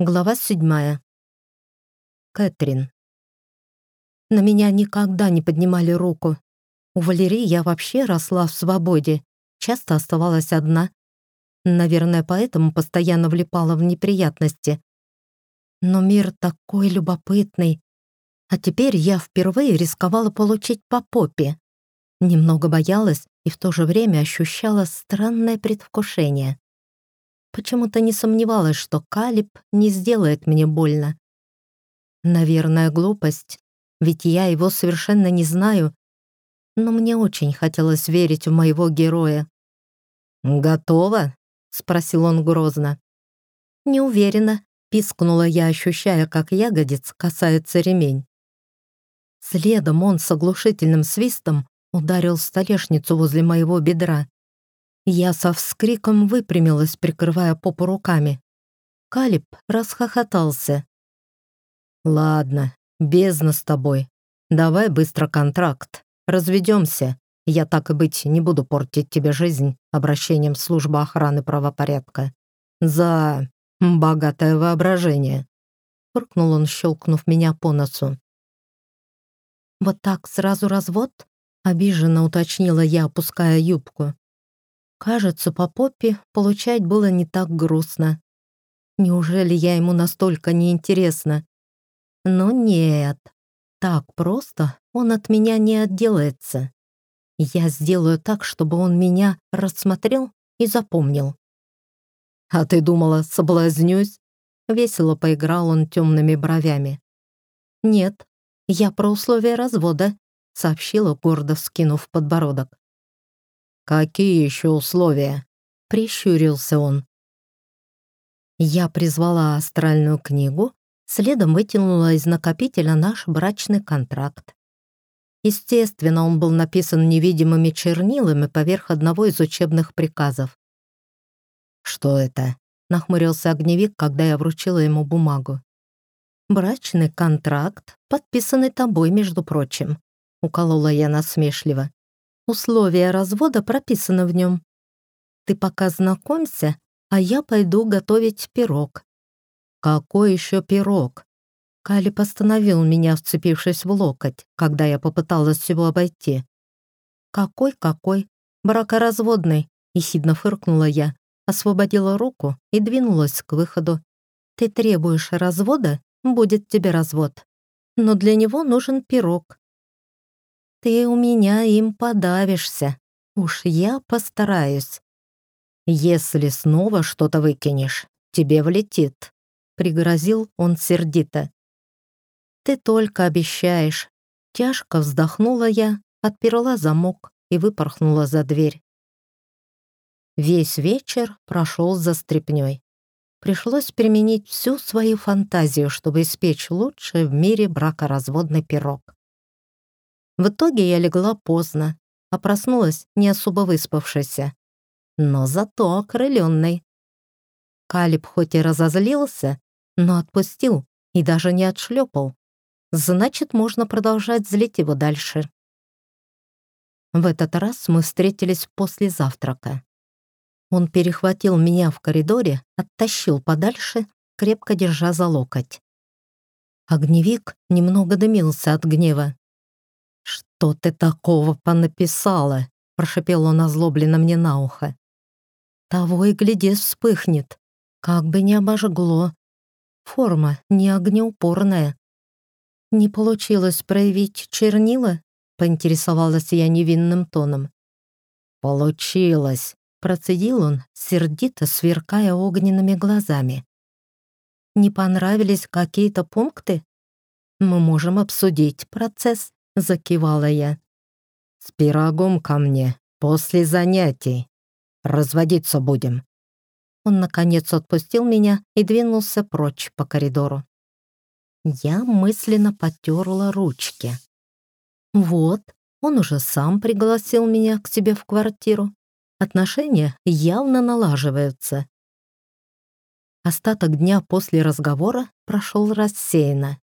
Глава седьмая. Кэтрин. На меня никогда не поднимали руку. У Валерии я вообще росла в свободе, часто оставалась одна. Наверное, поэтому постоянно влипала в неприятности. Но мир такой любопытный. А теперь я впервые рисковала получить по попе. Немного боялась и в то же время ощущала странное предвкушение почему-то не сомневалась, что Калиб не сделает мне больно. Наверное, глупость, ведь я его совершенно не знаю, но мне очень хотелось верить в моего героя. «Готово?» — спросил он грозно. «Не уверена», — пискнула я, ощущая, как ягодиц касается ремень. Следом он с оглушительным свистом ударил столешницу возле моего бедра. Я со вскриком выпрямилась, прикрывая попу руками. Калиб расхохотался. «Ладно, бездна с тобой. Давай быстро контракт. Разведемся. Я так и быть не буду портить тебе жизнь обращением в службу охраны правопорядка. За богатое воображение». Фыркнул он, щелкнув меня по носу. «Вот так сразу развод?» — обиженно уточнила я, опуская юбку. Кажется, по попе получать было не так грустно. Неужели я ему настолько неинтересна? Но нет, так просто он от меня не отделается. Я сделаю так, чтобы он меня рассмотрел и запомнил. «А ты думала, соблазнюсь?» Весело поиграл он темными бровями. «Нет, я про условия развода», — сообщила, гордо вскинув подбородок. «Какие еще условия?» — прищурился он. Я призвала астральную книгу, следом вытянула из накопителя наш брачный контракт. Естественно, он был написан невидимыми чернилами поверх одного из учебных приказов. «Что это?» — нахмурился огневик, когда я вручила ему бумагу. «Брачный контракт, подписанный тобой, между прочим», — уколола я насмешливо условия развода прописаны в нем. Ты пока знакомься, а я пойду готовить пирог». «Какой еще пирог?» Кали постановил меня, вцепившись в локоть, когда я попыталась его обойти. «Какой-какой? Бракоразводный!» — ехидно фыркнула я, освободила руку и двинулась к выходу. «Ты требуешь развода? Будет тебе развод. Но для него нужен пирог ты у меня им подавишься. Уж я постараюсь. Если снова что-то выкинешь, тебе влетит», — пригрозил он сердито. «Ты только обещаешь». Тяжко вздохнула я, отперла замок и выпорхнула за дверь. Весь вечер прошел за стряпнёй. Пришлось применить всю свою фантазию, чтобы испечь лучший в мире бракоразводный пирог. В итоге я легла поздно, а проснулась не особо выспавшейся, но зато окрыленной. Калиб хоть и разозлился, но отпустил и даже не отшлепал. Значит, можно продолжать злить его дальше. В этот раз мы встретились после завтрака. Он перехватил меня в коридоре, оттащил подальше, крепко держа за локоть. Огневик немного дымился от гнева, «Что ты такого понаписала?» — прошипел он озлобленно мне на ухо. «Того и гляди, вспыхнет. Как бы не обожгло. Форма не огнеупорная». «Не получилось проявить чернила?» — поинтересовалась я невинным тоном. «Получилось!» — процедил он, сердито сверкая огненными глазами. «Не понравились какие-то пункты? Мы можем обсудить процесс» закивала я. «С пирогом ко мне, после занятий. Разводиться будем». Он, наконец, отпустил меня и двинулся прочь по коридору. Я мысленно потерла ручки. «Вот, он уже сам пригласил меня к себе в квартиру. Отношения явно налаживаются». Остаток дня после разговора прошел рассеянно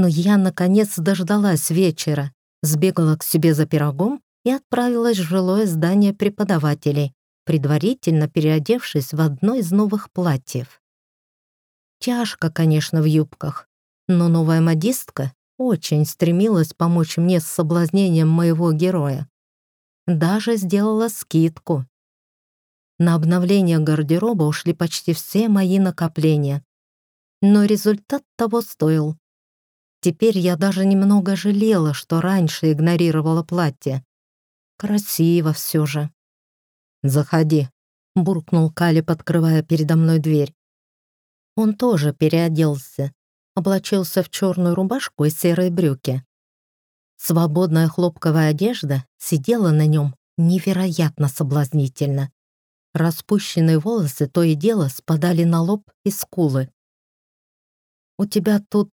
но я, наконец, дождалась вечера, сбегала к себе за пирогом и отправилась в жилое здание преподавателей, предварительно переодевшись в одно из новых платьев. Тяжко, конечно, в юбках, но новая модистка очень стремилась помочь мне с соблазнением моего героя. Даже сделала скидку. На обновление гардероба ушли почти все мои накопления. Но результат того стоил. Теперь я даже немного жалела, что раньше игнорировала платье. Красиво все же. «Заходи», — буркнул Кали, открывая передо мной дверь. Он тоже переоделся, облачился в черную рубашку и серые брюки. Свободная хлопковая одежда сидела на нем невероятно соблазнительно. Распущенные волосы то и дело спадали на лоб и скулы. «У тебя тут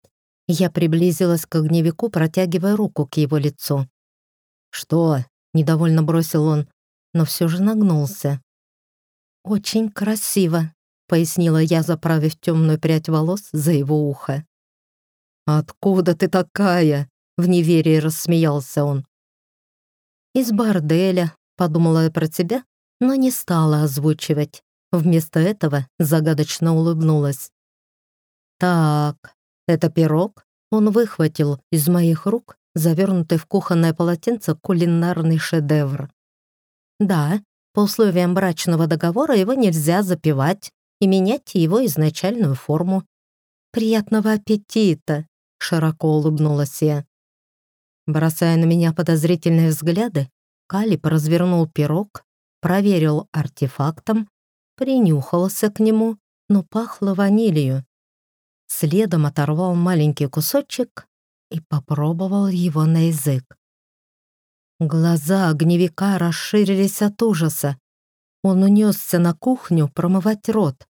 я приблизилась к огневику, протягивая руку к его лицу. «Что?» — недовольно бросил он, но все же нагнулся. «Очень красиво», — пояснила я, заправив темную прядь волос за его ухо. «Откуда ты такая?» — в неверии рассмеялся он. «Из борделя», — подумала я про тебя, но не стала озвучивать. Вместо этого загадочно улыбнулась. «Так, это пирог. Он выхватил из моих рук завернутый в кухонное полотенце кулинарный шедевр. Да, по условиям брачного договора его нельзя запивать и менять его изначальную форму. «Приятного аппетита!» — широко улыбнулась я. Бросая на меня подозрительные взгляды, Калип развернул пирог, проверил артефактом, принюхался к нему, но пахло ванилью. Следом оторвал маленький кусочек и попробовал его на язык. Глаза огневика расширились от ужаса. Он унесся на кухню промывать рот.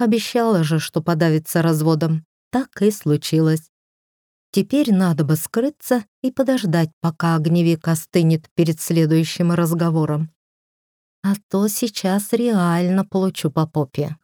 Обещала же, что подавится разводом. Так и случилось. Теперь надо бы скрыться и подождать, пока огневик остынет перед следующим разговором. А то сейчас реально получу по попе.